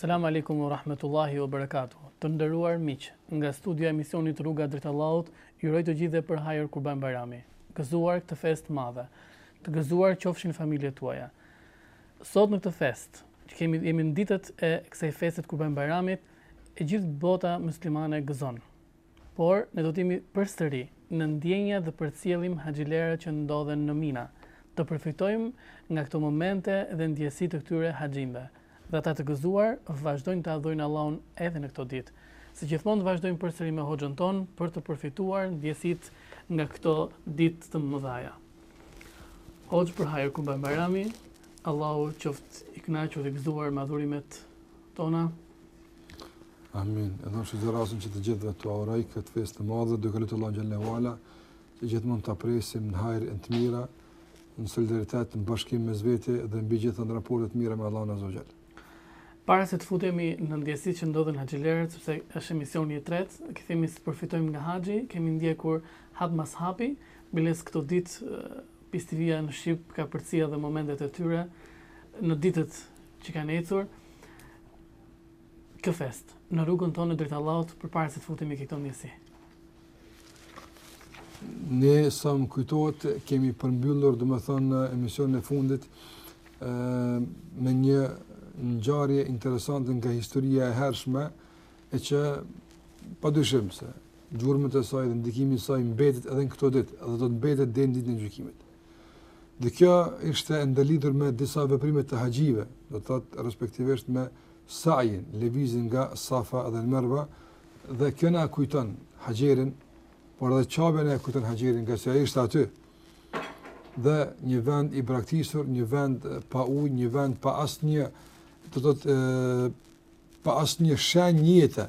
Selam alejkum wa rahmatullahi wa barakatuh. Të nderuar miq, nga studio e emisionit Rruga drejt Allahut, ju uroj të gjithëve për hajër Kurban Bajrami. Gëzuar këtë festë të madhe. Të gëzuar qofshin familjet tuaja. Sot në këtë festë, që kemi jemi në ditët e kësaj feste të Kurban Bajramit, e gjithë bota muslimane gëzon. Por, ne do të jemi përsëri në ndjenja dhe përcjellim haxhilerët që ndodhen në Mina. Të përfitojmë nga këto momente dhe ndjesi të këtyre haxhinjve. Dhe ata të gëzuar vazhdojnë të adhurojnë Allahun edhe në këto ditë. Si gjithmonë vazhdojmë përsëri me hoxhën tonë për të përfituar ndjesitë nga këto ditë të mëdha. Hoxhë për hajër Kurban Bajrami, Allahu qoftë i kënaqur dhe i gëzuar me adhurimet tona. Amin. Edhe unë shfrytëzoj rastin që të gjithëve t'ua uroj këtë festë të madhe, duke lutë Allahun xhelle ve ala, që gjithmonë ta presim në hajr e në të mira, në solidaritet, në bashkim mes vete dhe mbi të gjitha në raporte të mira me Allahun azze ve xhel. Para se të futemi në ndjesitë që ndodhen haxhilerët, sepse është emisioni e tret, këthemi se të përfitojmë nga haxhi, kemi ndjekur hap mas hapi, biles këto ditë, Peace TV-ja në shqip ka përcjellë edhe momentet e tyre, në ditët që kanë ecur, Këtë festë, në rrugën tonë drejt Allahut përpara se të futemi ke këto ndjesi. Ne sa më kujtohet kemi përmbyllur domethënë emisionin e fundit me një ngjarje interesante nga historia e hershme, e që pa dyshim se gjurmët e saj dhe ndikimi i saj mbetet edhe në këto ditë dhe do të mbetet deri në ditën e gjykimit. Dhe kjo ishte e ndërlidhur me disa veprime të haxhive, do të thotë respektivisht me Sa'jin, lëvizjen nga Safa në Merwa, dhe kjo na e kujton Haxherin, por edhe Qabja na e kujton Haxherin, ngaqë ajo ishte aty. Dhe një vend i braktisur, një vend pa ujë, një vend pa asnjë, do të thotë, pa asnjë shenjë jete,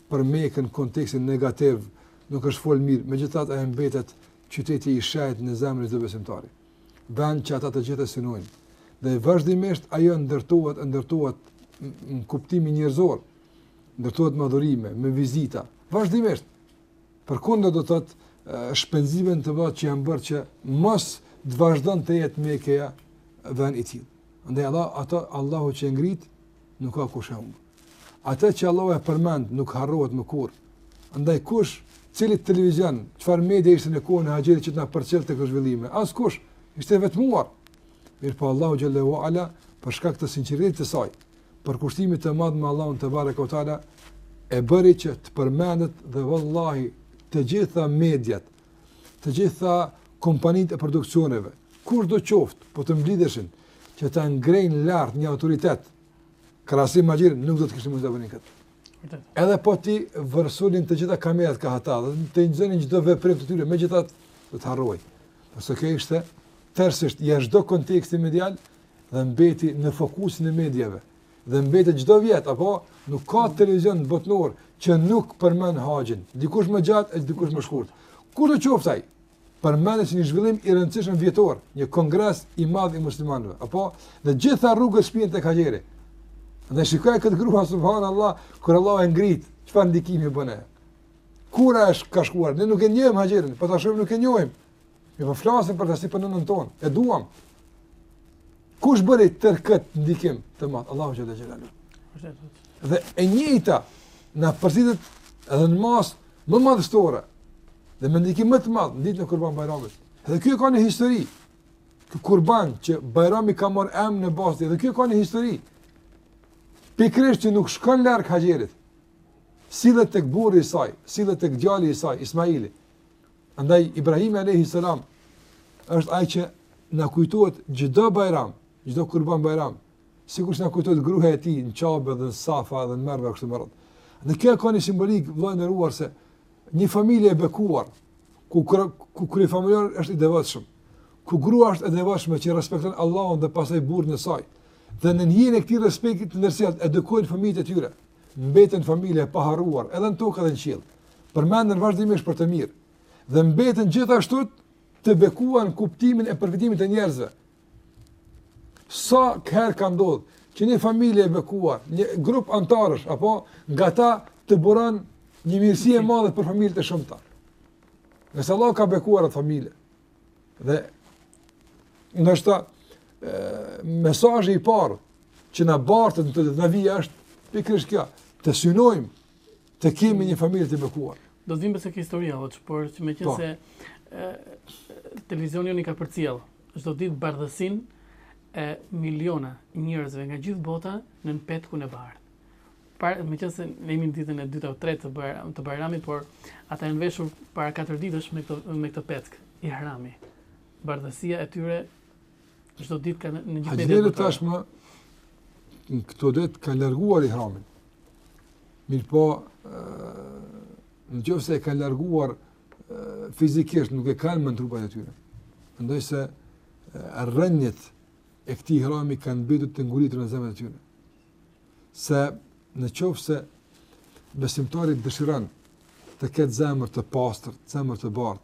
për Mekën në kontekstin negativ nuk është folë mirë, megjithatë ajo mbetet qyteti i shenjtë në zemrën e çdo besimtari. Vend që ata të gjithë e synojnë. Dhe vazhdimisht ajo ndërtohet, ndërtohet në kuptimin njerëzor, ndërtohet me adhurime, me vizita, vazhdimisht. Përkundër do të thotë shpenzimeve që janë bërë që mos të vazhdon të jetë Mekeja vend i tillë. Andaj Allah, atë Allahu që e ngrit Nuk ka kush e ul. Atë që Allahu e përmend nuk harrohet më kurrë. Andaj kush, cili televizion, çfarë media ishte në kohën e Haxherit që të na përcjell këto zhvillime? Askush, ishte e vetmuar. Mirëpo Allahu xhelle ve ala për shkak të sinqeritetit të saj, përkushtimit të madh me Allahun tebareke ve teala e bëri që të përmendet dhe vallahi të gjitha mediat të gjitha kompanitë e produksioneve, kushdo qoftë, po të mblidheshin, që ta ngrejnë lartë një autoritet, krahasim me Haxheren, nuk do të kishte mund të bënin këtë. Edhe po t'i vërsulnin të gjitha kamerat kah ata, dhe të nxënin çdo veprim të tyre, megjithatë do të harrohej. Përse kjo ishte tërësisht jashtë çdo konteksti medial dhe mbeti në fokusin e mediave. dhe mbetet çdo vjet apo nuk ka televizion botëror që nuk përmend haxhin, dikush më gjatë e dikush më shkurt. Kurdo qoftë ai? Përmendet si një zhvillim i rëndësishëm vjetor, një kongres i madh i muslimanëve, apo të gjitha rrugët shpien tek Haxheri. Dhe shikoje këtë grua subhanallahu, kur Allah e ngrit, çfarë ndikimi bën ai? Kurse ajo ka shkuar, ne nuk e njohim Haxherin, po ta shohim nuk e njohim. Ne po flasim për të si për nënën tonë, e duam. Kush bëri tërë këtë ndikim të madh? Allahu xhalla xhelaluhu. Dhe e njëjta na përsëritet edhe në masë më madhështore. Dhe me ndikim më të madh ditën e Kurban Bajramit. Dhe kjo ka një histori. Ky Kurban që Bajrami ka marrë emrin në bazë, dhe kjo ka një histori. Pikërisht që nuk shkon larg Haxherit. Sillet tek burri i saj, sillet tek djali i saj, Ismaili. Andaj Ibrahimi alejhi selam është ai që na kujtohet çdo Bajram, çdo Kurban Bajram, sikurse na kujtohet gruaja e tij në Qabe dhe në Safa dhe në Merve kështu me radhë. Dhe kjo ka një simbolikë vëlla i nderuar se një familje e bekuar ku kre, ku kryefamiljari është i devotshëm, ku gruaja është e devotshme që respekton Allahun dhe pastaj burrin e saj. Dhe në hijen e këtij respekti të ndërsjellë edukojnë fëmijët e tyre, mbeten familje e paharruar edhe në tokë edhe në qiell. përmenden vazhdimisht për të mirë dhe mbeten gjithashtu të bekuar në kuptimin e përfitimit të njerëzve. Sa herë ka ndodhur, që një familje e bekuar, një grup anëtarësh, apo nga ta të burojë një mirësi e madhe për familje të shumta. Nëse Allahu e ka bekuar atë familje, dhe mesazhi i parë që na bartet neve dhe na vjen është, pikërisht kjo, të synojmë të kemi një familje të bekuar. Do të vijmë përsëri te historia, ajo që, por që meqenë po. se televizioni ynë e ka përcjellë, çdo ditë bardhësinë e miliona njerëzve nga gjithë bota nën petkun e bardhë. Para, meqenëse ne jemi në ditën e 2 të 3 të, bar, të bajramit, por ata janë veshur para 4 ditësh me këtë, me këtë petk, ihrami. Bardhësia e tyre Haxhilerët tashmë këto ditë kanë larguar ihramin. Mirëpo, në qoftë se e kanë larguar fizikisht, nuk e kanë më në trupat e tyre. Mendoj se rrënjët e këtij ihrami kanë mbetur të ngulitura në zemrat e tyre. Se në qofë se besimtari dëshiron të ketë zemër të pastër, zemër të bardhë,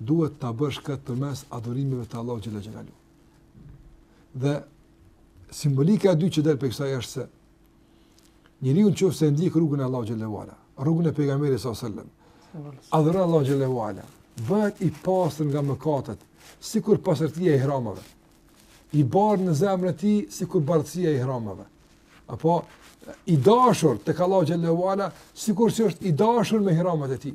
duhet ta bëjë këtë përmes adhurimeve të Allahut xhalla xhelalu. Dhe simbolika e dytë që del prej kësaj është se njeriu nëse ndjek rrugën e Allahut xhalla wala, rrugën e pejgamberit sa selam, adhuron Allahun xhalla wala, bëhet i pastër nga mëkatet, sikur pastërtia e ihramave. I bardhë në zemrën e tij sikur bardhësia e ihramave. Apo i dashur tek Allahu xhalla wala, sikur që është i dashur me ihramat e tij.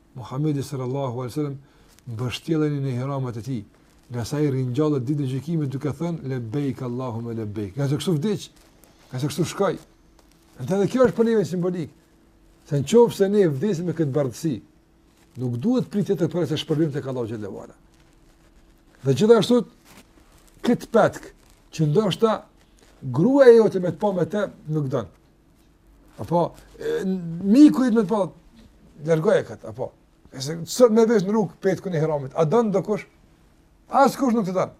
Muhamedi sallallahu alaihi wasallam mbështjelleni në ihramat e tij, ngase ai ringjallet ditën e gjykimit duke thënë lebeik Allahumma lebeik. Ngase kështu vdiq, ngase kështu shkoi. Atë edhe kjo është për neve simbolikë. Se në qoftë se ne vdesim me këtë bardhësi, nuk duhet pritë tjetër përveç se shpërblim tek Allahu xhalla wala. Dhe gjithashtu, këtë petk, që ndoshta gruaja jote me të pa me te, nuk t'don. Apo, miku yt me të pa, largoje këtë, apo. Ose sot me e vesh në rrugë, petkun e ihramit, a t'don dokush? Askush nuk të don.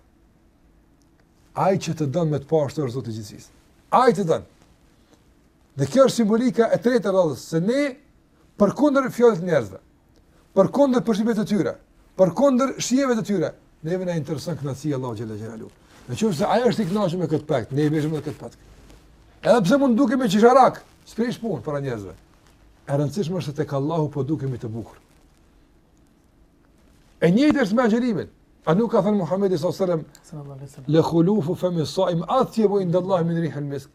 Ai që të don me të pa ashtu është Zoti i gjithësisë. Ai të don. Dhe kjo është simbolika e tretë e radhës, se ne përkundër fjalëve të njerëzve. përkundër përshtypjeve të tyre, përkundër shijeve të tyre, neve na intereson kënaqësia e Allahut xhalla xhelalu. Në qoftë se ai është i kënaqur me këtë petk, ne e veshim këtë petk. Edhe pse mund dukemi qesharak, s'prish punë para njerëzve. E rëndësishme është se tek Allahu po dukemi të bukur. E njëjtë është me agjerimin. A nuk ka thënë Muhamedi sallallahu alaihi wasallam, "Le khulufu fami sa'im atyabu inda Allahi min rihil misk."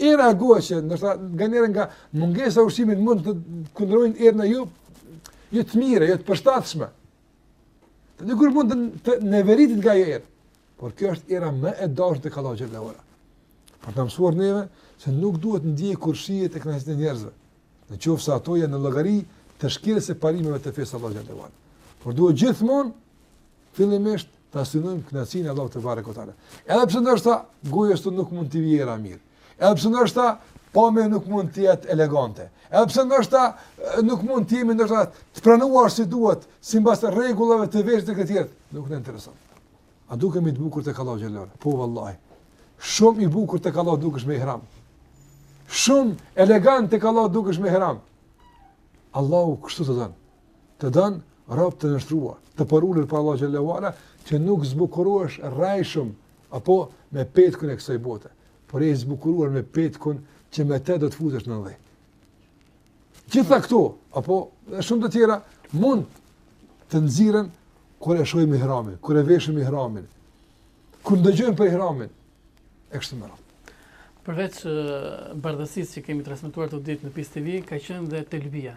Era e gojës që ndoshta nganjëherë nga mungesa e ushqimit mund të kundërmojë erë një jo të mirë, jo të përshtatshme. Dikush mund të neveritet nga era. Por kjo është era më e dashur tek Allahu xhelalu ala. Për të na mësuar neve se nuk duhet të ndjekim shijet e kënaqësitë e njerëzve. Në qoftë se ato janë në llogari të shkeljes së parimeve të fesë së Allahut xhelalu ala. Por duhet gjithmonë Fillimisht ta synojmë kënaqësinë e Allahut te barekotale. Edhe pse ndoshta gojës sot nuk mund të vijë era mirë. Edhe pse ndoshta pamja nuk mund të jetë elegante. Edhe pse ndoshta nuk mund të jemi ndoshta të pranuar si duhet, sipas rregullave të vetë etikës, nuk na intereson. A dukemi të bukur tek Allahu xhallahu? Po vallahi. Shumë i bukur tek Allahu dukesh me ihram. Shumë elegant tek Allahu dukesh me ihram. Allahu kështu të don. Të don rob të nënshtruar, të përulur para Allahut xhelle ve ala, që nuk zbukurohesh rrejshëm apo me petkun e kësaj bote, por je i zbukuruar me petkun që me të do të futesh në dhe. Gjitha këto, apo dhe shumë të tjera, mund të nxirren kur e shohim ihramin, kur e veshim ihramin, kur ndëgjojmë për ihramin e kështu me radhë. Përveç bardhësisë që kemi transmetuar këto ditë në Peace TV, ka qenë dhe telbija.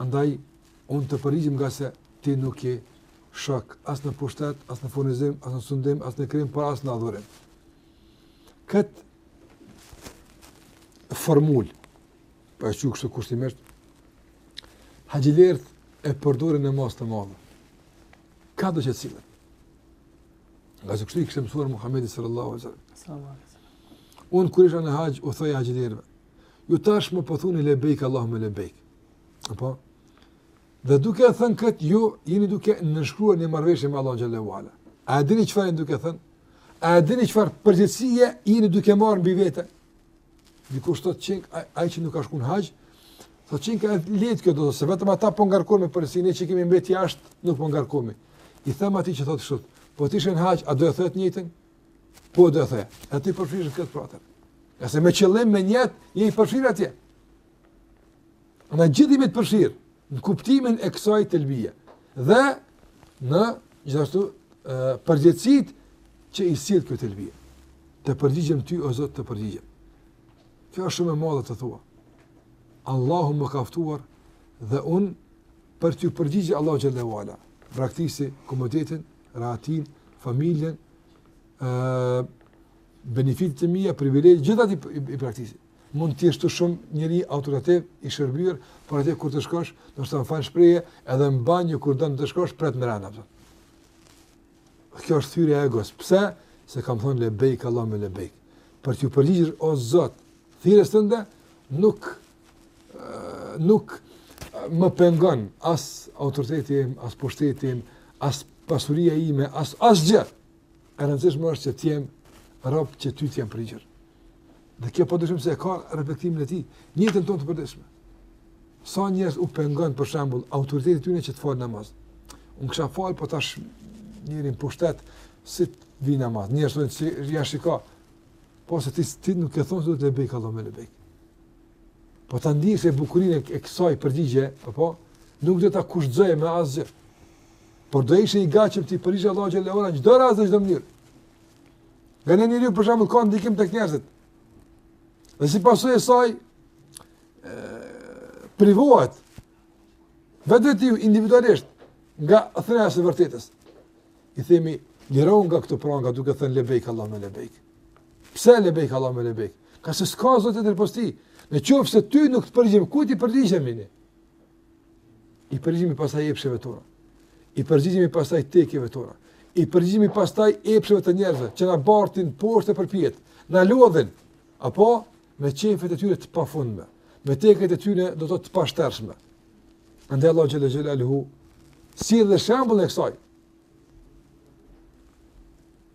Andaj, unë të përgjigjem ngase ti nuk ke shok, as në pushtet, as në furnizim, as në sundim, as në krijim, po as në adhurim. Këtë formulë, po e quaj kështu kushtimisht, haxhilerët e përdorin në masë të madhe. Kado që të sillen. Ngase kështu i kishte mësuar Muhammedi sallallahu alejhi ve selem. Unë kur isha në haxh, u thoja haxhilerëve. Ju tashmë po thuni lebejk Allahume lebejk. Apo? Dhe duke e thënë këtë, ju jeni duke nënshkruar një marrëveshje me Allahun xhelle ve ala. A e dini çfarë jeni duke thënë? A e dini çfarë përgjegjësie jeni duke marrë mbi vete? Dikush thotë qenka, ai që nuk ka shkuar në haxh, thotë qenka lehtë kjo do të thotë vetëm ata po ngarkohen me përgjegjësi ne që kemi mbet jashtë, nuk po ngarkohemi. I them atij që thotë kështu, po të ishe në haxh, a do e thoje të njëjtën? Po do e thoje, edhe ti përfshirë këtu pra. Ngase me qëllim me nijet, je i përfshirë atje. Ne gjithë jemi të përfshirë, në kuptimin e kësaj telbije. Dhe në gjithashtu përgjegjësitë që i sjell kjo telbije. Të përgjigjem ty, o Zotë, të përgjigjem. Kjo është shumë e madhe të thua. Allahu më ka ftuar dhe unë për t'ju përgjigj Allahut xhelle ve ala braktisi komoditetin, rahatinë, familjen, ë benefitet e mia, privilegje, gjithë ato i, i braktisi. Mund të jesh ti shumë njeri autoritativ i shërbyer, por atje kur të shkosh, më fal në shprehje, edhe në banjë kur do të shkosh pret në radhë. Kjo është thyerja e egos. Pse? Se kam thënë lebejk, Allahume lebejk. Për t'ju përgjigjur o Zot, thirrjes tënde nuk nuk më pengon as autoriteti im, as pushteti im, as pasuria ime, as asgjë. E rëndësishme është që të jem rob që ty të jam përgjigjur. Dhe kjo padyshim se e ka reflektimin e tij në jetën tonë të përditshme. Sa njerëz u pengon për shembull autoriteti i tyne që të fal namaz. Unë kisha fal po tash njeri në pushtet si të vij në namaz. Njerëz thonë si ja shiko Po se ti, ti nuk e thoje se do të lebejk, Allahume lebejk. Po ta ndieje bukurinë e kësaj përgjigje, apo, nuk do ta kushtëzoje me asgjë. Por do ishe i gatshëm t'i përgjigjesh Allahut xheleshanuhu në çdo rast në çdo mënyrë. Nganjëherë njeriu për shembull ka ndikim tek njerëzit. Dhe si pasojë e saj, e, privohet, vetvetiu individualisht, nga thënia e së vërtetës. i themi lirohu nga këto pranga duke thënë lebejk Allahume lebejk. Pse lebejk Allahume lebejk? Ngase s'ka zot tjetër pos teje. Në qoftë se ty nuk të përgjigjemi, kujt t'i përgjigjemi? I përgjigjemi pastaj epsheve tona. I përgjigjemi pastaj tekeve tona. I përgjigjemi pastaj epsheve të njerëzve, që na bartin poshtë e përpjet, na lodhin, apo me qejfet e tyre të pafundme, me teket e tyre domethënë të pashtershme. Andaj Allahu xhele xhelaluhu, sjell shembullin e kësaj,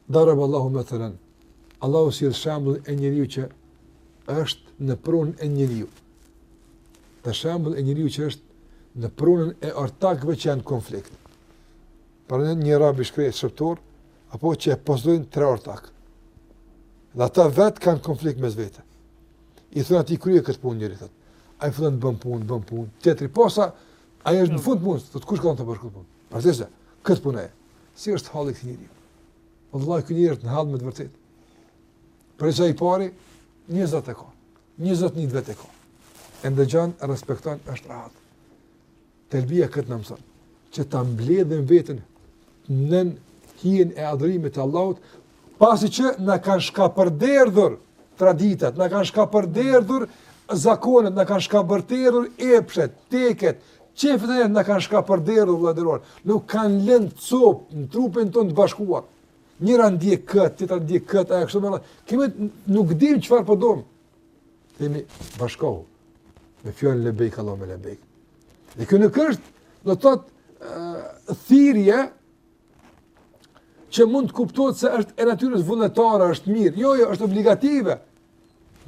Daraballahu methelen. Allahu sjell shembullin e njeriut që është në pronën e njeriut. Dhe shembullin e njeriut që është në pronën e ortakëve që janë në konflikt. Pra një rob i shkretë shërbëtor, apo që e posedojnë tre ortakë. Dhe ata vetë kanë konflikt mes vete. I thonë atij kryeje këtë punë njëri, thotë. Ai fillon bën punë, bën punë. Tjetri, posa, Ai është në fund të punës, thotë kush të tha të bësh këtë punë? Përse këtë punë? Si është halli i këtij njeriu? Vallahi ky njeri është në hall me të vërtetë. Përderisa i pari, një zot e ka. Një zotni vetë e ka. E ndëgjon, e respekton, është rahat. Telbia këtë na mëson, që ta mbledhim veten nën hijen e adhërimit të Allahut, Pasi që na kanë shkapërderdhur traditat, na kanë shkapërderdhur zakonet, na kanë shkapërderdhur epshet, teket, qejfet e na kanë shkapërderdhur vëlla i nderuar. Nuk kanë lënë copë në trupin tonë të bashkuar. Njëra ndjek këtë, tjetra ndjek këtë, e kështu me radhë. Edhe ne nuk dimë çfarë po dom. Themi bashkohu. Me fjalën lebejk Allahume lebejk. Dhe kjo nuk është do të thotë thirrje që mund të kuptohet se është e natyrës vullnetare, është mirë. Jo, jo, është obligative.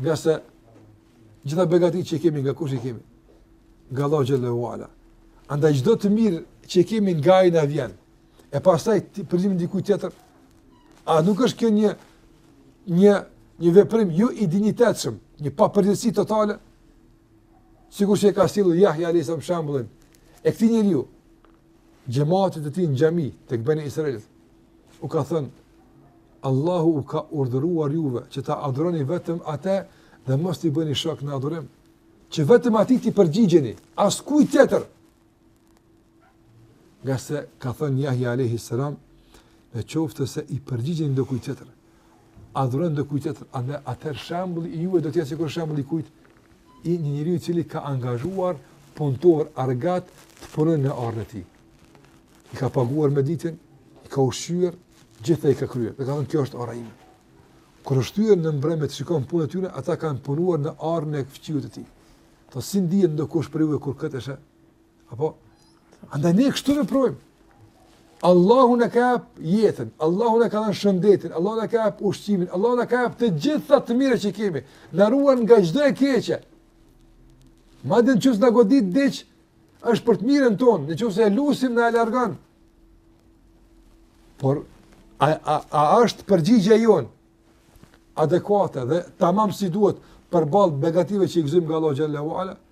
Ngase të gjitha begatitë që kemi, nga kush i kemi? Nga Allahu xhele ve ala. Andaj çdo të mirë që kemi nga ai na vjen. E pastaj t'i përgjigjemi ne dikujt tjetër. A nuk është kjo një, një, një veprim jo i dinjitetshëm, një papërgjegjësi totale? Sikur që e ka sjellë Jahja alejhi selam shembullin e këtij njeriu, xhematit të tij në xhami, tek Beni Israilit, u ka thënë, Allahu u ka urdhëruar juve që ta adhuroni vetëm atë dhe mos t'i bëni shok në adhurim, që vetëm atij t'i përgjigjeni, askujt tjetër. Ngase ka thënë Jahja alejhi selam, në qoftë se i përgjigjeni dikujt tjetër, adhurojnë dikujt tjetër, andaj atëherë shembulli i juaj do të jetë sikur shembulli i kujt i një njeriu i cili ka angazhuar punëtor argat të punojnë në arën e tij. I ka paguar mëditjen, i ka ushqyer, gjithë i ka kryer. Dhe ka thënë kjo është ara ime. Kur është kthyer në mbrëmje ta shikon punën e tyre, ata kanë punuar në arën e fqiut të tij. Po si ndihet dokush prej jush kur këtë e sheh Apo, andaj ne kështu veprojmë. Allahu na ka jap jetën, Allahu na ka dhënë shëndetin, Allahu na ka jap ushqimin, Allahu na ka jap të gjitha të mirat që kemi, na ruan nga çdo e keqe. Madje në qoftë se na godit diç, është për të mirën tonë, në qoftë se e lusim na e largon. Por, a, a, a është përgjigja jonë adekuate dhe tamam si duhet përballë begative që i gëzojmë nga Allahu xhele ve ala?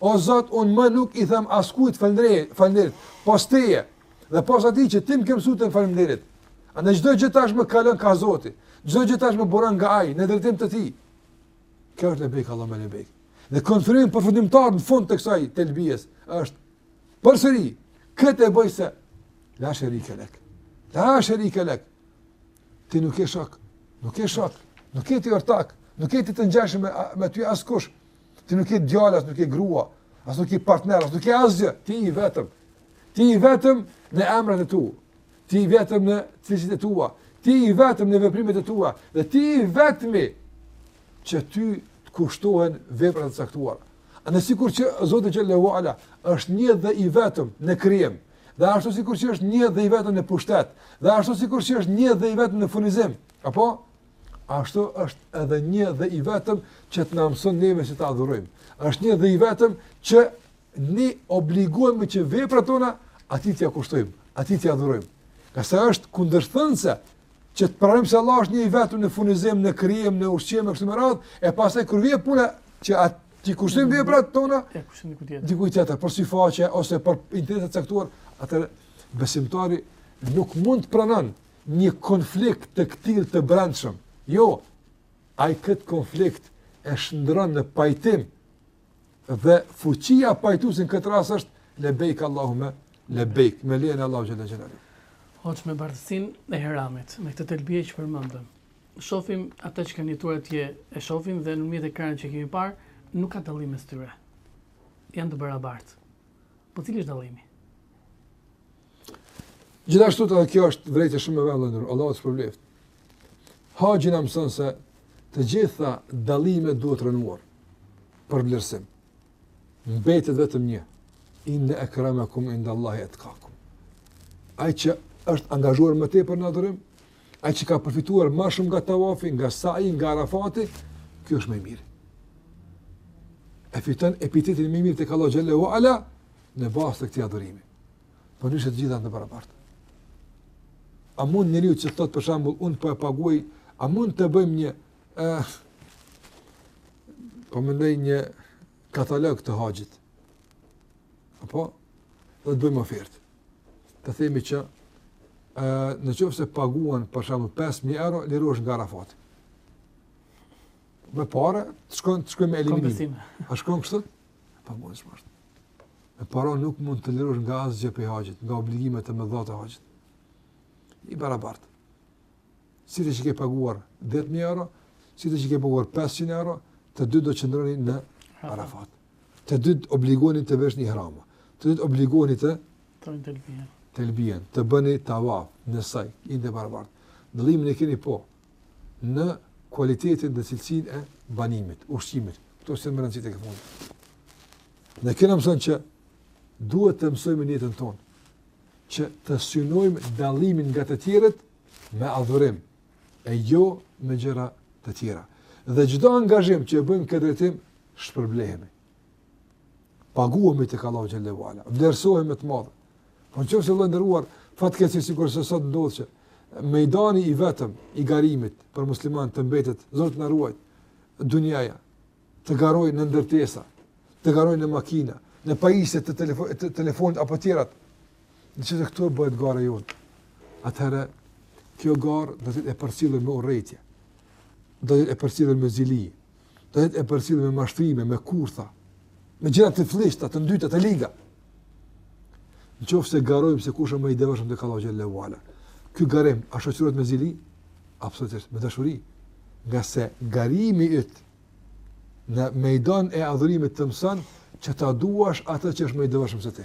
O Zot, unë më nuk i them askujt falënderit, falënderit, pos teje, dhe pos atij që ti m'ke mësu t'i them falënderit. Andaj çdo gjë tashmë kalon kah Zoti, çdo gjë tashmë buron nga ai, në drejtim të tij. Kjo është lebejk, Allahume lebejk. Dhe konfirmim përfundimtar në fund të kësaj telbijes, është përsëri, këtë e bëj se, la sherike lek, la sherike lek, ti nuk ke shok, nuk ke shok, nuk ke ti ortak, nuk ke ti të ngjashëm me ty askush, Ti nuk ke djalë, as nuk ke grua, as nuk ke partner, as nuk ke asgjë, ti i vetëm. Ti i vetëm në emrat e tu. Ti i vetëm në cilësitë e tua. Ti i vetëm në veprimet e tua dhe ti i vetmi që ty të kushtohen veprat e caktuara. Andaj sikur që Zoti xhele ve ala është një dhe i vetëm në krijim, dhe ashtu sikur që është një dhe i vetëm në pushtet, dhe ashtu sikur që është një dhe i vetëm në furnizim, apo? Ashtu është edhe një dhe i vetëm që të na mëson neve si ta adhurojmë. Është një dhe i vetëm që ne obligohemi që veprat tona atij t'ia kushtojmë, atij t'ia dhurojmë. Ka sa është kundërthënëse që të pranojmë se Allah është një i vetëm në furnizim, në krijim, në ushqim e kështu me radhë, e pastaj kur vjen puna që atij t'i kushtojmë veprat tona, ia kushtojmë dikujt tjetër, për syefaqe ose për interesa të caktuar, atëherë besimtari nuk mund të pranon një konflikt të këtillë të brendshëm. Jo, ai këtë konflikt e shndërron në pajtim dhe fuqia pajtuese në këtë rast është lebejk Allahume lebejk me lejen e Allahut xhele xhelaluhu. Haxhi me bardhësinë e ihramit, me këtë telbie që përmendëm. Shofim ata që kanë jetuar atje, e shofim dhe nëpërmjet ekranit që kemi parë, nuk ka dallim mes tyre. Janë të barabartë. Po cili është dallimi? Gjithashtu edhe kjo është vërejtje shumë me vend, vëlla i nderuar, Allah të shpërbleftë. Haxhi na mëson se të gjitha dallimet duhet rrënuar për vlerësim. Na mbetet vetëm një, inne ekremekum indallahi etkakum. Ai që është angazhuar më tepër në adhurim, ai që ka përfituar ma shumë nga tavafi, nga saji, nga Arafati, ky është më i mirë. E fitën epitetin më i mirë tek Allahu xhel-le ue ala, në bazë të këtij adhurimi. Po nëse të gjitha janë të barabarta. A mund njeriu të thotë për shembull unë po e paguaj, a mund të bëjmë një ë eh, po mendoj një katalog të haxhit. Apo do të bëjmë ofertë. Të themi që ë në qoftë se paguan për shembull 5000 euro lirohesh nga Arafati. Me para, të shkon të shkojmë eliminim. A shkon kështu? Paguan smart. Me para nuk mund të lirohesh nga asgjë prej haxhit, nga obligimet e mëdha të haxhit. I barabartë. Si ti që ke paguar 10.000 euro, si ti që ke paguar 500 euro, të dy do të qëndroni në Arafat. Të dy obligoheni të veshni ihramat. Të dy obligoheni të... thoni telbijen. Të bëni tavafin, sajin, jeni të barabartë. Dallimin e keni po, në kualitetin dhe cilësinë e banimit, ushqimit. Këto s'janë me rëndësi te kjo punë. Dhe kjo na mëson që duhet të mësojmë në jetën tonë, që të synojmë dallimin nga të tjerët me adhurim, e jo me gjëra të tjera. Dhe çdo angazhim që e bëjmë në këtë drejtim, shpërblehemi. Paguhemi tek Allahu xhel-le ue ala, vlerësohemi te i Madhi. Po në qoftë se vëlla i nderuar, fatkeqësisht sikurse sot ndodh që mejdani i vetëm i garimit për muslimanët mbetet, Zoti na ruajt, dunjaja, të garojmë në ndërtesa, të garojmë në makina, në pajisje të, telefo të telefonit apo tjerat, në qoftë se këtu bëhet gara jonë. Atëherë, kjo garë do të jetë e përcjellur me urrejtje, do të jetë e përcjellur me zili, do jetë e përcjellë me mashtrime, me kurtha, me gjëra të flliqta, të ndyta, të liga. Në qoftë se garojmë se kush është më i devotshëm tek Allahu xhel-le ue ala. Ky garim, a shoqërohet me zili? Absolutisht, me dashuri. Ngase garimi yt në mejdanin e adhurimit të mëson, që ta duash atë që është më i devotshëm se ti.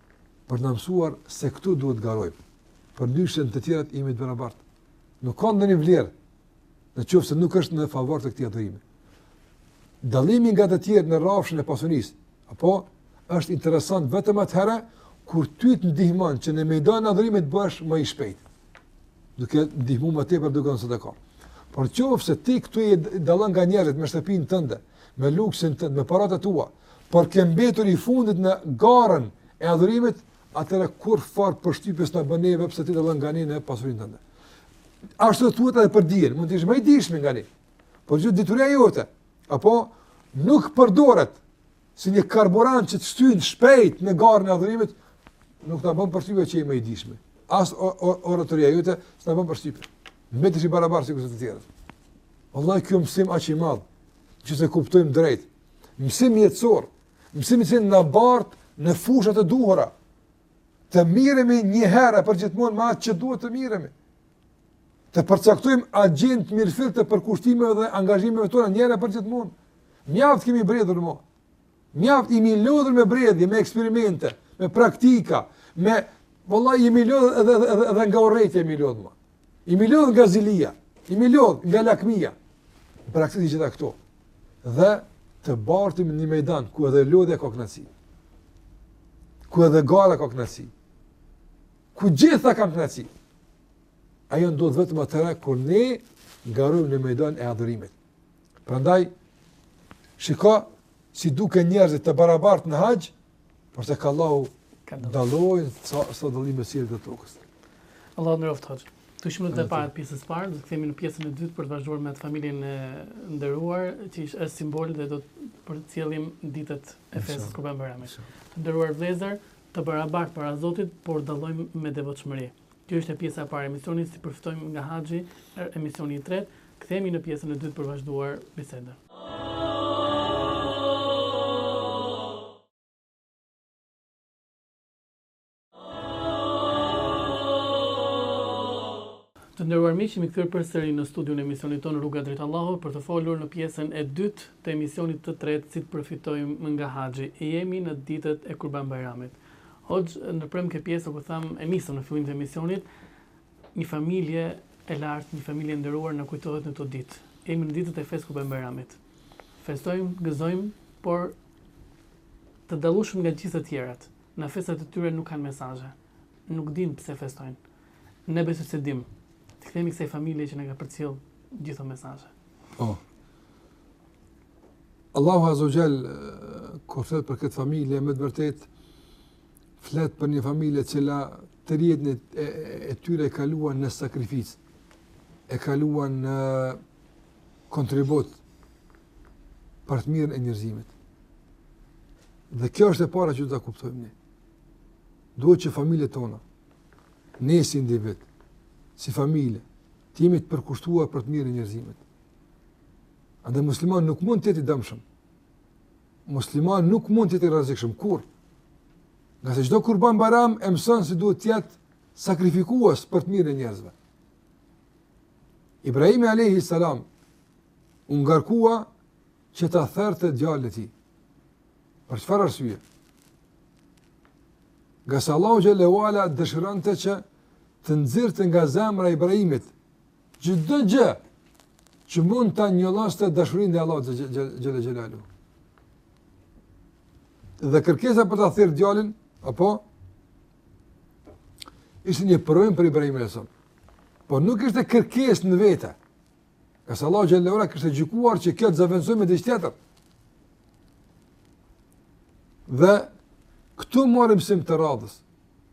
për të na mësuar se këtu duhet të garojmë. Përndryshe në të tjerat jemi të barabartë. Nuk ka ndonjë vlerë në qoftë se nuk është në favor të këtij adhurimi. Dallimi nga të tjerët në rrafshin e pasurisë, apo është interesant vetëm atëherë kur ty të ndihmon që në mejdanin e adhurimit të bëhesh më i shpejtë. Duke ndihmuar më tepër duke dhënë sadaka. Por në qoftë se ti këtu dallon nga njerëzit me shtëpinë tënde, me luksin tënd, me paratë tua, por ke mbetur i fundit në garën e adhurimit, atëra çfarë përshtypje na bën neve pse ti të vënë grahin e pasurinë tënde. Ashtu thuhet edhe për dijen, mund të jesh më i dishmi nga ne. Por gjithë dituria jote, po nuk përdoret si një karburant që të shtyn shpejt në garën e adhurimit, nuk ta bën përshtypje që je më i dishmi. As oratoria jote s'ta bën përshtypje. Mbetesh i barabartë sikur të tjerët. Vallahi ky mësim aq i madh, që s'e kuptojmë drejt. mësim jetësor, mësim që na bart në fushat e duhura, të miremi një herë për gjithmonë me atë që duhet të miremi, të përcaktojmë agjendë të mirëfilltë të përkushtimeve dhe angazhimeve tona një herë për gjithmonë, mjaft kemi bredhur më, mjaft jemi lodhur me bredhje, me eksperimente, me praktika, me, vallahi, jemi lodhur edhe, edhe, edhe, edhe nga urrejtja jemi lodhur më. Jemi lodh nga zilia, jemi lodh nga lakmia. Praktikë të gjitha këto. Dhe të bartemi në mejdan ku edhe lodhja ka kënaqësi. Ku edhe gara ka kënaqësi. Ku gjitha kanë kënaqësi. Ajo ndodh vetëm atëra kur ne garojmë në mejdanin e adhurimit. Prandaj shiko si duken njerëzit të barabartë në haxh, Por tek Allahu, dallojnë sa, sa dallimi i qiellit dhe tokës. Allahu të nderoftë, hoxhë. Të shohim prapë pas pjesës parë, do të kthehemi në pjesën e dytë për të vazhduar me atë familjen e nderuar, që ishë është simbol dhe do të përcjellim ditët e festës Kurban Bajramit. Të nderuar vëllezër, të barabartë para Zotit, por dallojmë me devotshmëri. Kjo ishte pjesa e parë e emisionit, si përfitojmë nga Haxhi, emisioni i tretë, kthehemi në pjesën e dytë për vazhduar bisedën. Të nderuar miq, jemi kthyer përsëri në studion e emisionit tonë Rruga drejt Allahut për të folur në pjesën e dytë të emisionit të tretë si të përfitojmë nga haxhi. Jemi në ditët e Kurban Bajramit. Hoxhë, ndërpremë këtë pjesë ku thamë, e nisëm në fillim të emisionit, një familje e lartë, një familje e nderuar na kujtohet në këto ditë. Jemi në ditët e festës Kurban Bajramit. Festojmë, gëzojmë, por të dallueshëm nga gjithë të tjerët. Në festat e tyre nuk kanë mesazhe. Nuk dinë pse festojnë. Ne besoj se dimë. Të kthehemi kësaj familje që na ka përcjell gjithë mesazhet. Po. Allahu Azze ve Xhel kur flet për këtë familje me të vërtetë flet për një familje e cila tërë jetën e, e, tyre e kaluan në sakrificë, e kaluan në kontribut për të mirën e njërzimit. Dhe kjo është e para që duhet ta kuptojmë ne. Duhet që familjet tona, ne si individ, si familje, të jemi të përkushtuar për të mirën e njërzimit. Andaj muslimani nuk mund të jetë i dëmshëm. Muslimani nuk mund të jetë i rrezikshëm kurrë. Nga se çdo kurban bajram e mëson se duhet të jetë sakrifikues për të mirën e njerëzve. Ibrahimi alejhi selam u ngarkua që ta therte djalin e tij. Për çfarë arsye? Nga se Allahu xhele ue ala dëshironte që të nxirrte nga zemra e Ibrahimit Çdo gjë që mund ta njolloste dashurinë ndaj Allahut xhele xhelaluhu. Dhe kërkesa për ta therr djalin, apo ishte një provim për Ibrahimin alejhi selam. Por nuk ishte kërkesë në vete. Ngase Allahu xhele ue ala kishte gjykuar që kjo të zëvendësohet me diç tjetër. Dhe këtu marrim mësim të radhës.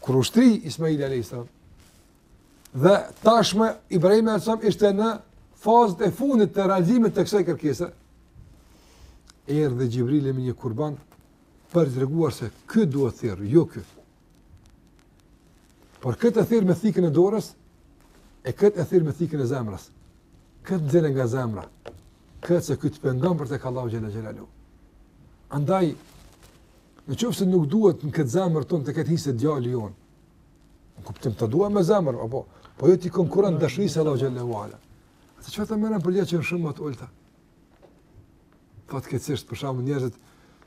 Kur u shtri Ismaili alejhis selam dhe tashmë Ibrahimi alejhis selam ishte në fazat e fundit të realizimit të kësaj kërkese. Erdhi Xhibrili me një kurban për të treguar se ky duhet therr, jo ky. Por këtë e ther me thikën e dorës e këtë e ther me thikën e zemrës. Këtë nxirre nga zemra. Këtë se këtë pengon për tek Allahu xhele xhelaluhu. Andaj, në qoftë se nuk duhet në këtë zemër tonë të ketë hise djali jonë, në kuptim ta duash me zemër, apo, po jo t'i konkurron dashurisë së Allahut xhele ue ala. Atëherë ç'të merren për gjëra shumë më të ulëta? Fatkeqësisht, për shumë njerëz,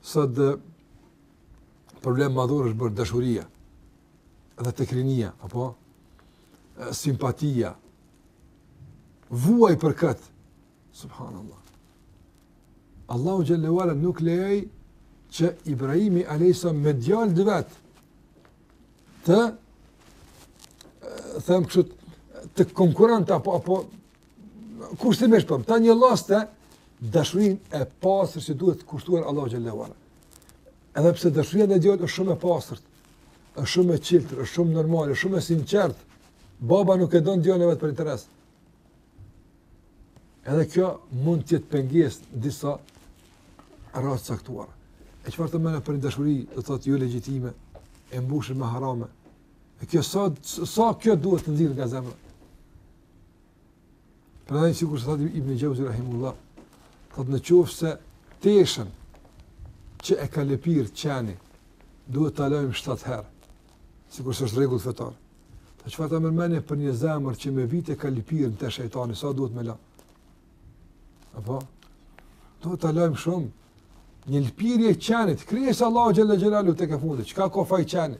sot problem madhor është bërë dashuria, dhe të rinia, apo, simpatia, vuaj për këtë. Subhanallahu. Allahu xhele ue ala nuk lejoi që Ibrahimi alejhis selam me djalë të vet të them kështu të konkurrent apo apo kushtimisht po them, ta njolloste dashurinë e pastër që duhet t'i kushtuar Allahut xhele ue ala. Edhe pse dashuria ndaj djalit është shumë e pastër, është shumë e çiltër, është shumë normale, është shumë e sinqertë. Baba nuk e don djalin e vet për interes. Edhe kjo mund të jetë pengesë disa raste të caktuara. E çfarë të mendohet për një dashuri, do thotë jo legjitime, e mbushur me harame. E kjo sa sa kjo duhet të nxirret nga zemra. Prandaj sikurse thotë Ibn Xheuzi rahimehullah, thotë në qoftë se teshën që e ka lëpirë qeni, duhet ta lajmë shtatë herë, sikurse është rregull fetar. Tha çfarë ta merr mendja për një zemër që me vite ka lëpirë në të shejtani, sa duhet me la? Apo? Duhet ta lajmë shumë. Një lëpirje e qenit, krijesë e Allahut xhele xhelaluhu tek e fundit, çka ka faj qeni?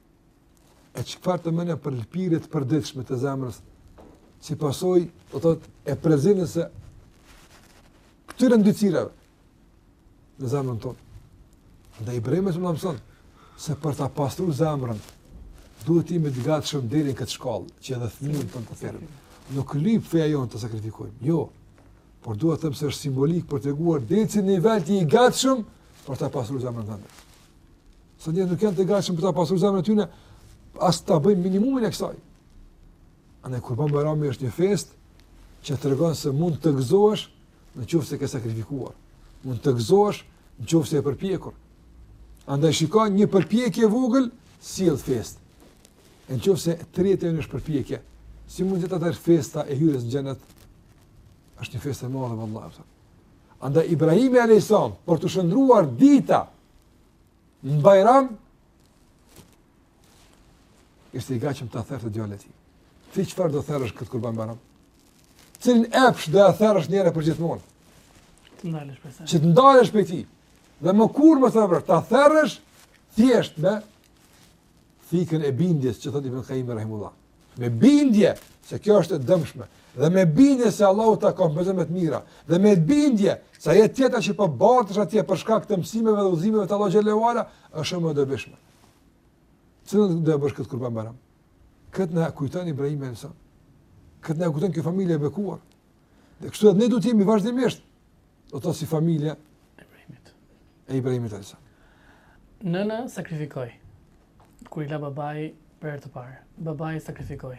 e çfarë të me përlyerjet e përditshme të zemrës, si pasojë, do të thotë e prezencës së këtyre ndyrësirave në zemrën tonë. Dhe Ibrahimi që na mëson, se për ta pastruar zemrën, duhet të jemi të gatshëm deri në këtë shkallë, që edhe fëmijën tonë ta therim. Nuk lyp feja jonë të sakrifikojmë, jo, por duhet të themi se është simbolikë për të treguar deri në ç'nivel të jemi të gatshëm për ta pastruar zemrën tonë. Sa njerëz nuk janë të gatshëm për ta pastruar zemrën e tyre as ta bëjnë minimumin e kësaj. Andaj Kurban Bajrami është një festë që tregon se mund të gëzohesh në qoftë se ke sakrifikuar. Mund të gëzohesh në qoftë se je përpjekur. Andaj shiko një përpjekje e vogël sjell festë. Në qoftë se tërë jeta është përpjekje, si mund të jetë atëherë festa e hyrjes në xhenet? Është një festë e madhe vallahi. Andaj Ibrahimi alayhis salam për t'u shndërruar dita në bajram, ishte i gatshëm ta therë djalin e tij. Ti qëfar do thërë është këtë kurban bajram? Cilin epsh do ta therësh njëherë përgjithmonë? Që të ndalesh prej tij. Dhe më kurrë më, ta therësh thjesht me thikën e bindjes që thotë Ibn Qayyim rahimullah. Me bindje se kjo është e dëmshme dhe me bindje se Allahu ta kompenzon me të mira dhe me bindje se ajo tjetra që po bartesh atje për shkak të mësimeve dhe udhëzimeve të Allahu xhelalu ala është më e dobishme. Cilin do ta therësh këtë kurban bajram? Këtë na kujton Ibrahimi alayhis salam. Këtë na kujton kjo familje e bekuar. Dhe kështu edhe ne duhet të jemi vazhdimisht Do të si familja e Ibrahimit. E Ibrahimit alayhis salam. Nëna sakrifikoi. Kur i la babai për herë të parë, babai sakrifikoi.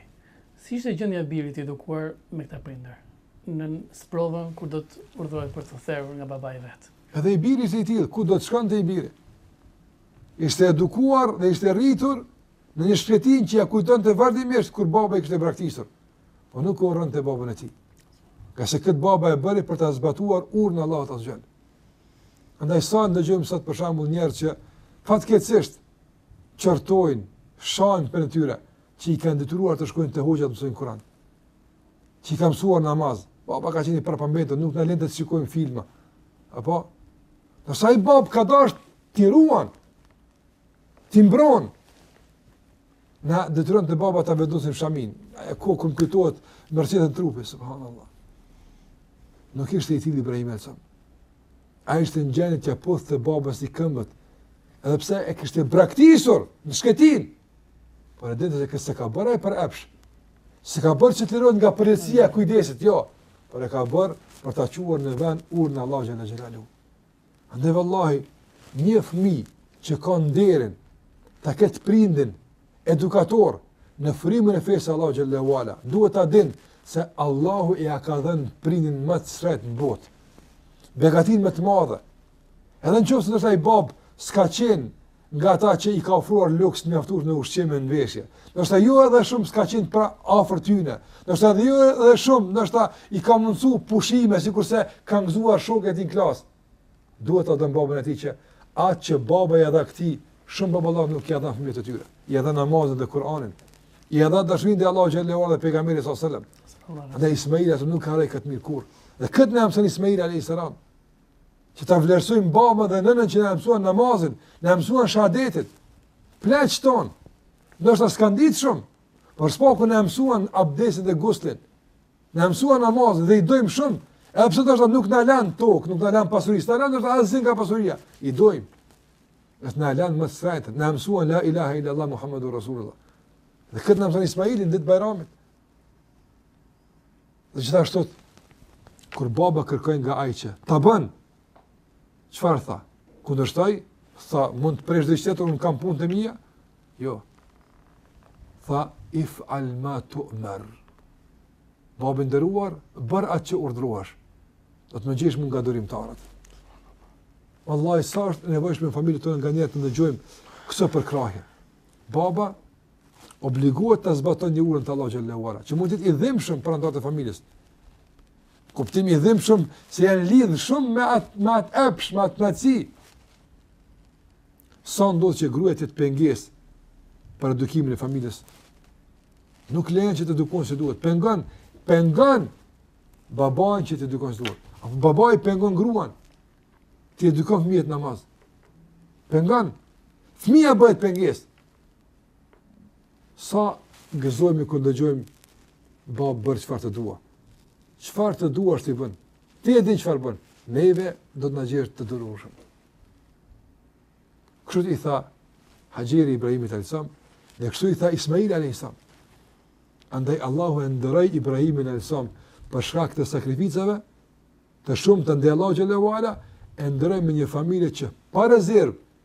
Si ishte gjendja e birit i edukuar me këta prindër? Në sprovën kur do të urdhërohet për t'u therur nga babai i vet. Edhe i biri ishte i tillë, ku do të shkonte i biri? Ishte edukuar dhe ishte rritur në një shkretëtirë që ia kujtonte vazhdimisht kur baba i kishte braktisur. Po nuk e urrente babën e tij. Ngase këtë baba e bëri për ta zbatuar urdhrin e Allahut azze ve xhel. Andaj sa ndëgjojmë sot për shembull njerëz që fatkeqësisht qortojnë, shajnë prindërit e tyre që i kanë detyruar të shkojnë te hoxha të mësojnë Kur'an. Që i kanë mësuar namaz. Baba ka qenë i prapambetur, nuk na linte të shikojmë filma. Apo? Ndërsa ai babë ka dashtë t'i ruan. T'i mbron. Na detyronte baba ta vendosim shaminë. E kur më kujtohet më rrëqethet trupi, subhanallah. Nuk ishte i tillë Ismaili alayhis salam. Ai ishte në gjendje t'ia puthte babait këmbët, edhe pse e kishte braktisur në shkretëtirë, por e dinte se këtë s'e ka bërë për epsh, s'e ka bërë që të lirohet nga përgjegjësia e kujdesit, jo, por e ka bërë për ta çuar në vend urdhrin e Allahut xhele xhelaluhu. Andaj vallahi, një fëmi që ka nderin, ta ketë prindin, edukator, në frimën e fesë Allah xhelle ue ala, duhet ta din se Allahu ia ka dhenë prindin më të shtrenjtë në botë, begatinë më të madhe, edhe në qoftë se ndoshta ai babë, s'ka qenë, nga ata që i ka ofruar luks të mjaftueshëm në ushqim e në veshje. Ndoshta jo edhe shumë s'ka qenë pra afër tyne, ndoshta edhe jo edhe shumë, ndoshta s'i ka mundësu pushime, sikurse kanë gëzuar shokët e tij në klasë. Duhet ta dojë babën e tij, se atë që baba ia dha këtij, shumë baballarë nuk ia dhanë fëmijëve të tyre. I dha namazin dhe Kur'anin, i dha dashninë ndaj Allahut xhelle ue ala dhe Pejgamberit s.a.s. Dhe Ismail e të nuk arrej këtë mirë kur. Dhe këtë na e mëson Ismail a.s. Që ta vlerësojmë babën dhe nënën që na mësuan namazin, na mësuan shahadetin. Pleqtë tanë. Ndoshta s'kanë ditë shumë, por së paku na mësuan abdesin dhe guslin. Na mësuan namazin dhe i dojmë shumë. Edhe pse ndoshta nuk na lanë tokë, nuk na lanë pasuri, s'na lanë ndoshta asgjë nga pasuria. I dojmë. Se na lanë më të shtrenjtën, na mësuan la ilaha illa allah muhammedur rasulullah. Dhe këtë na mëson Ismaili ditën e Bajramit. Dhe gjithashtu, kur baba kërkoi nga ai që ta bën, çfarë tha? Kundërshtoi, tha, mund të presësh dikë tjetër, unë kam punët e mia? Jo. Tha, if'al ma tu'mer. Babi i nderuar, bëre atë që urdhërohesh. Do të më gjesh mua nga durimtarët. Allah, sa është e nevojshme në familjet tona nganjëherë të dëgjojmë këso përkrahje. Baba, obligohet ta zbatojë një urdhër të Allahut xhelle ue ala, që mund të jetë i dhimbshëm për anëtarët e familjes. Kuptimi i dhimbshëm se janë lidhë shumë me atë me atë epsh, me atë naqisllëk. Sa ndodh që gruaja të jetë pengesë për edukimin e familjes. Nuk lejon që të edukon si duhet. Pengon, pengon babain që të edukon si duhet. Apo babai pengon gruan të edukon fëmijët namaz. Pengon. Fëmija bëhet pengesë. Sa gëzohemi kur dëgjojmë bab bëre çfarë të duash. Çfarë të duash ti bën? Ti e din çfarë bën. Neve do të na gjesh të durueshëm. Kështu i tha Haxheri Ibrahimit alayhissalam, dhe kështu i tha Ismail alayhissalam. Andaj Allahu e nderoi Ibrahimin alayhissalam për shkak të sakrificave të shumta ndaj Allahut xhelle ue ala, e nderoi me një familje që pa rezervë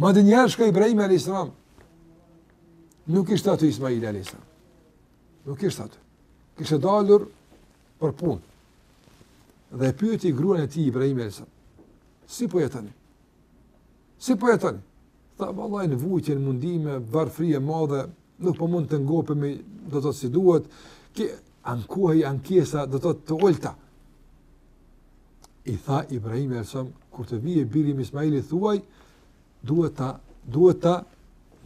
Madje njëherë shkoi Ibrahim alayhis salam. Nuk ishte aty Ismail alayhis salam. Nuk ishte aty. Kishte dalur për punë. Dhe e pyeti gruan e tij Ibrahim alayhis salam. Si po jetoni? Si po jetoni? Tha vallai në vujtje në mundime, varfëri e madhe, nuk po mund të ngopemi do të thotë si duhet. U ankua, ankesa do të thotë të ulta. i tha Ibrahimi alejhi selam, kur të vijë biri im Ismaili thuaj, duhet ta, duhet ta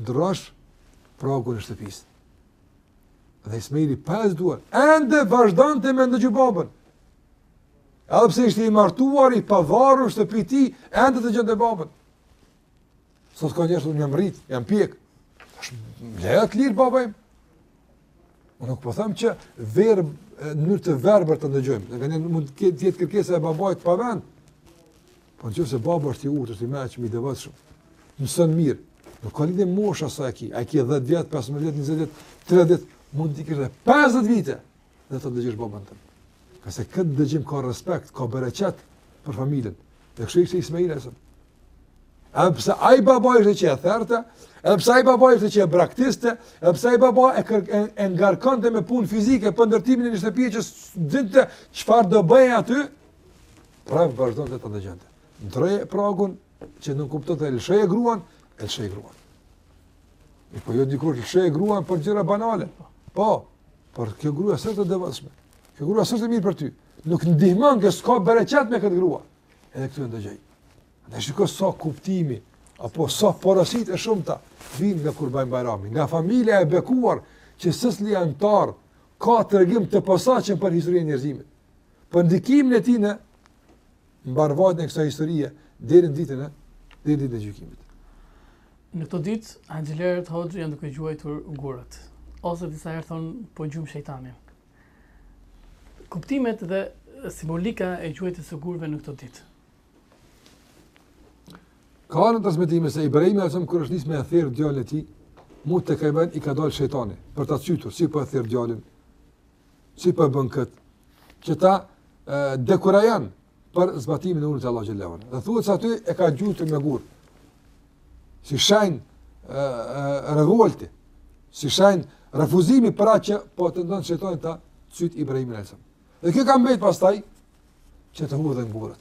ndrrosh pragun e shtëpisë. Dhe Ismaili pas dore, ende vazhdonte me ndëgju babën. Edhe pse ishte i martuar, i pavarur shtëpi e tij, ende dëgjonte babën. Sot ka njerëz që jam rrit, jam pjek. Tash le të jetë i lirë baba im. Unë nuk po them që verb në mënyrë të verbër ta ndëgjojmë. Nganjëherë mund të jetë kërkesa e babait pa vend. Po në qoftë se baba është i urtë, është i mençëm, i devotshëm. Mëson mirë. Nuk ka lidhje mosha sa e ki, a ki 10 vjet, 15 vjet, 20 vjet, 30 vjet, mund t'i kesh edhe 50 vite. dhe të dëgjosh babën tënd. Se ky dëgjim ka respekt, ka bereqet për familjen. Dhe kështu ishte Ismaili alejhi selam. Edhe pse ai baba ishte që e therte, edhe pse ai baba ishte që e braktiste, edhe pse ai baba e, kër, e, e ngarkante me punë fizike për ndërtimin e një shtëpie që s'dinte çfarë do bëhej aty, pra vazhdonte ta ndëgjonte. Ndërroje pragun që nënkupton lëshoje gruan, lëshoje gruan. E po jo dikur lëshoje gruan për gjëra banale. Po, Por kjo grua s'është e devotshme. Kjo grua s'është e mirë për ty. Nuk ndihmon që s'ka bereqet me këtë grua. Edhe këtu e ndëgjon. E shiko sa kuptimi apo sa porositë e shumta vijnë nga Kurban Bajrami, nga familja e bekuar që secili anëtar ka tregim të posaçëm për historinë e njerëzimit. Për ndikimin e tij në mbarëvajtjen e kësaj historie deri në ditën e deri në ditën e gjykimit. Në këto ditë haxhilerët hoxhë, janë duke gjuajtur gurët ose disa herë thonë po gjum shejtanin. Kuptimet dhe simbolika e gjuajtjes së gurëve në këto ditë. Ka në transmetime se Ibrahimi alejhi selam kur është nisë me e therë djalin e tij, mu te ky vend i ka dalë shejtani, për ta cytur, si bre po e ther djalin. Si po e bën këtë? Që ta dekurajojë për zbatimin e urdhrit të Allahu xhelle ve ala. Dhe thuhet se aty e ka gjuajtur me gurë. Si shenjë revolti, si shenjë refuzimi për atë që po tenton shejtani ta cytë Ibrahimin alejhi selam. Dhe kjo ka mbet pastaj që të hudhen gurët.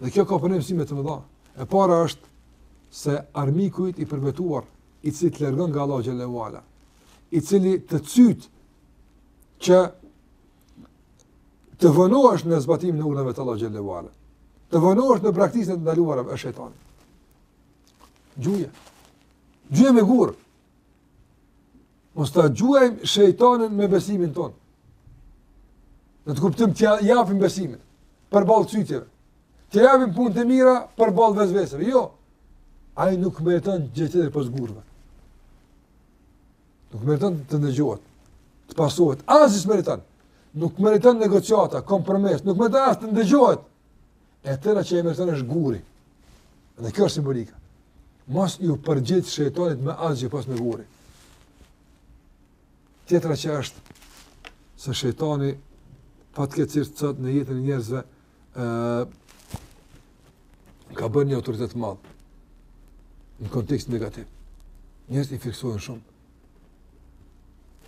Dhe kjo ka mësime të mëdha. E para është se armiku yt i përbetuar i cili të largon nga Allahu xhelle ve ala, i cili të cyt që të vonohesh në zbatimin e urdhrave të Allahut xhelle ve ala. Të vonohesh në praktikën e ndaluara e shejtanit. Gjuje. Gjuje me gurë. Mos ta gjuajmë shejtanin me besimin tonë. Në kuptim të japim besimin përballë cytjeve. Të japim punët e mira përballë vesveseve. Jo. Ai nuk meriton gjë tjetër pos gurëve. Nuk meriton të ndëgjohet, të pasohet, asgjë s'meriton. Nuk meriton negociata, kompromis, nuk meriton as të ndëgjohet. E tëra që e meriton është guri. Dhe kjo është simbolika. Mos iu përgjigj shejtanit me asgjë pos me guri. Tjetra që është se shejtani pa të këtë sot në jetën e njerëzve, ka bërë një autoritet të madh, në kontekst negativ. Njerëz i frikësohen shumë.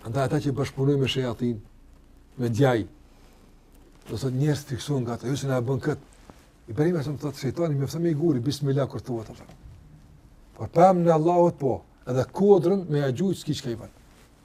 Andaj ata që bashkëpunojnë me shejatin, me djaj, do thotë njerëz i frikësohen nga ta, ju se nga bënë këtë. I bërime e sëmë të të shejtani, me vetëm një guri, bismillah kërë të vëtë. Por përmend Allahun po, edhe kodrën me e gjujtë s'ki çka i bën.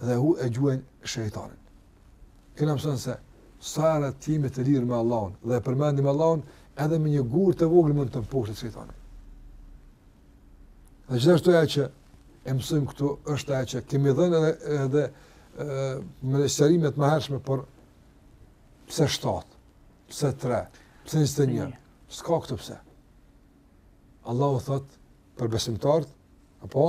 dhe e gjuajnë shejtanin. Kjo na mëson se sa herë ti je i lidhur me Allahun dhe e përmend Allahun edhe me një gur të vogël mund të mposhtet shejtani. Dhe gjithashtu ajo që e mësojmë këtu është ajo që kemi thënë edhe edhe në ligjërimet e mëhershme por pse 7, pse 3, pse 21, s'ka këtu pse. Allahu thot për besimtarët, apo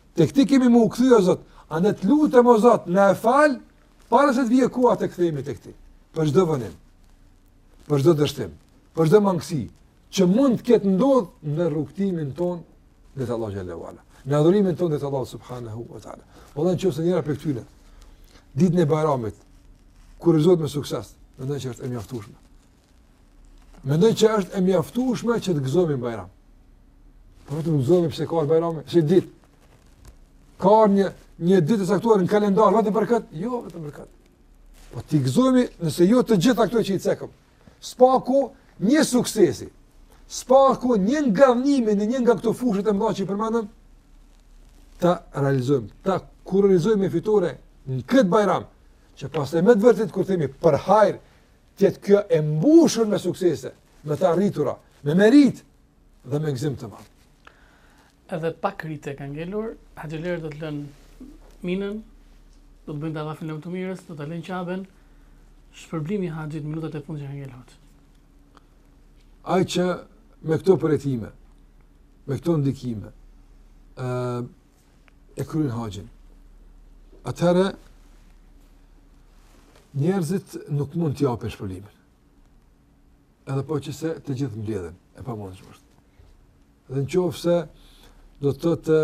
Tek ti kemi me u kthy o Zot, andaj të lutem o Zot, na e fal, para se të vijë koha të kthehemi tek ti. Për çdo vonim, për çdo dështim, për çdo mangësi që mund të ketë ndodh në rrugëtimin tonë drejt Allahut xhel-le ue ala. Në adhurimin tonë drejt Allahut subhanahu wa taala. Pra edhe nëse njëra prej këtyre ditën e Bajramit kurorëzohet me sukses, mendoj që është e mjaftueshme. Mendoj që është e mjaftueshme që të gëzohemi në Bajram. Po vetëm gëzohemi pse ka Bajram, si ditë. Ka një një ditë të caktuar në kalendar vetëm për këtë? Jo, vetëm për këtë. Po të gëzohemi nëse jo të gjitha këto që i cekëm. Së paku një sukses. Së paku një ngadhënjim në një nga këto fushët e mëdha që përmendëm ta realizojmë, ta kurorëzojmë fitore në këtë Bajram, që pastaj me të vërtetë kur themi për hajr të jetë kjo e mbushur me suksese, me të arritura, me meritë dhe me gëzim të madh. Edhe pak rite kanë ngelur, haxhilerët do të lënë Minën, do të bëjnë tavafin e lamtumirës, do të lënë Qaben, shpërblimi i haxhit minutat e fundit që kanë ngelur. Ai që me këto përjetime, me këto ndikime, ë e kryen haxhin. Atëherë njerëzit nuk mund t'ia japin shpërblimin. Edhe po qe se të gjithë mbledhen, e pamundshme është. Dhe në qoftë se do të thotë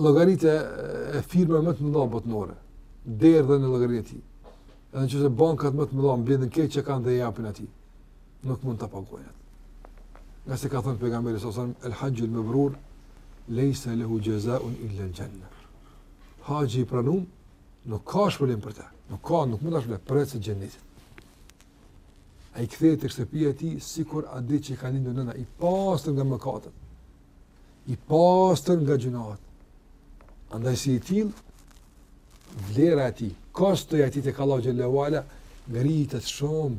llogaritë e firmave më të mëdha botërore, derdhen në llogari të tij, edhe në qoftë se bankat më të mëdha mbledhin krejt çka kanë dhe japin atij. nuk mund ta paguajnë atë. Nga se ka thënë pejgamberi s.a.s. el hajjul mabrur leysa lahu jazaa'un illa al janna. Haxhi i pranuar nuk ka shpërblim për të. Nuk ka, nuk mund ketë shpërblim përveç se xhenetit. Ai kthehet tek shtëpia e tij sikur atë ditë që e ka lindur nëna i pastër nga mëkatet. i pastër nga gjynahet. Andaj si i tillë, vlera e tij, kostoja e tij tek Allahu xhelle ue ala ngritet shumë,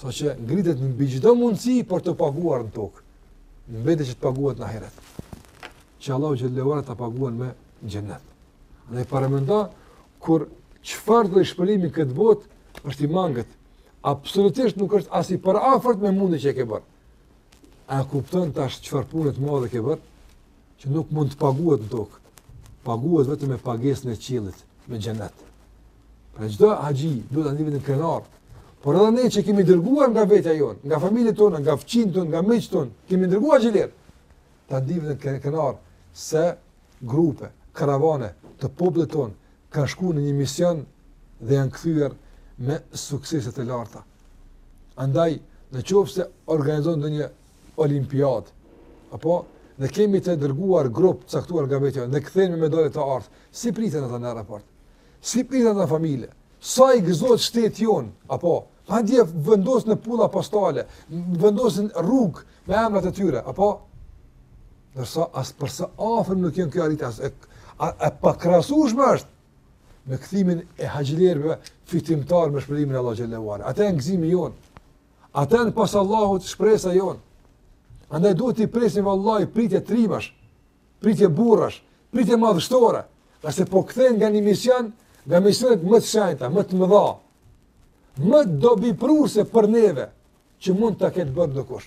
saqë ngritet mbi çdo mundësi për të paguar në tokë. Mbetet që të paguhet në ahiret. Që Allahu xhelle ue ala ta paguan me xhennet. Dhe paramendo kur çfarëdo shpërblimi në këtë botë është i mangët. Absolutisht nuk është as i përafërt me mundin që e ke bërë. A e kupton tash çfarë pune të madhe ke bërë? Që nuk mund të paguhet në tokë. Paguhet vetëm me pagesën e qiellit, me xhenet. Pra çdo haxhi duhet të ndihet krenar. Por edhe ne që kemi dërguar nga vetja jonë, nga familjet tona, nga fqinjtë tonë, nga miqtë tonë, kemi dërguar haxhilerë. Të ndihemi krenarë se grupe, karavane të popullit tonë kanë shkuar në një mision dhe janë kthyer me suksese të larta. Andaj, në qoftë se organizohet ndonjë olimpiadë, apo, dhe kemi të dërguar grup të caktuar nga vetja, dhe kthehen me medalje të artë, si priten ata në aeroport? Si priten ata në familje? Sa u gëzohet shteti jonë, apo, madje vendosen në pulla postale, vendosen rrugë me emrat e tyre, apo, ndërsa as për së afërmi nuk janë kjo arritje, as e, e pakrahasueshme është, me kthimin e haxhilerëve fitimtar me shpërblimin e Allahut xhelle ue ala. Ata janë gëzimi jonë. Ata janë pas Allahut shpresa jonë. Andaj duhet t'i presim vallahi pritje trimash, pritje burrash, pritje madhështore. Nga se po kthehen nga një mision, nga misionet më të shenjta, më të mëdha, më dobiprurëse për neve, që mund ta ketë bërë ndokush.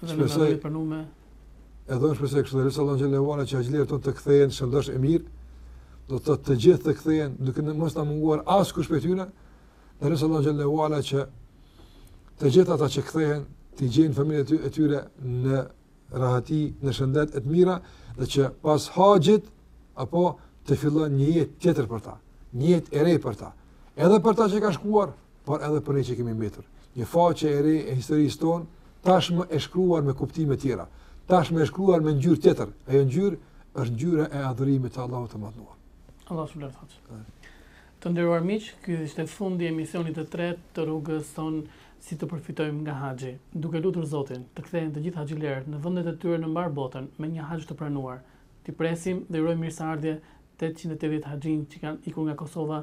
Dhe me të pranuar. Edhe shpresoj kështu, lus Allahun xhelle ue ala që haxhilerët të kthehen shëndosh e mirë, që të gjithë të kthehen, duke mos munguar askush prej tyre. Dhe lus Allahun xhelle ue ala që të gjithë ata që kthehen të gjejnë familjet e tyre në rahati, në shëndet e të mira, dhe që pas haxhit, apo të fillojë një jetë tjetër për ta, një jetë e re për ta. Edhe për ta që kanë shkuar, por edhe për ne që kemi mbetur. Një faqe e re e historisë tonë, tashmë e shkruar me kuptime tjera, tashmë e shkruar me ngjyrë tjetër, ajo ngjyrë është ngjyra e adhurimit të Allahut të madhëruar. Allah së lërë thotë. Të nderuar miq, ky ishte fundi i emisionit të tretë të rrugës tonë si të përfitojmë nga haxhi, duke lutur Zotin të kthehen të gjithë haxhilerët në vendet e tyre në mbarë botën me një haxh të pranuar. T'i presim dhe urojmë mirëseardhje 880 haxhinjve që kanë ikur nga Kosova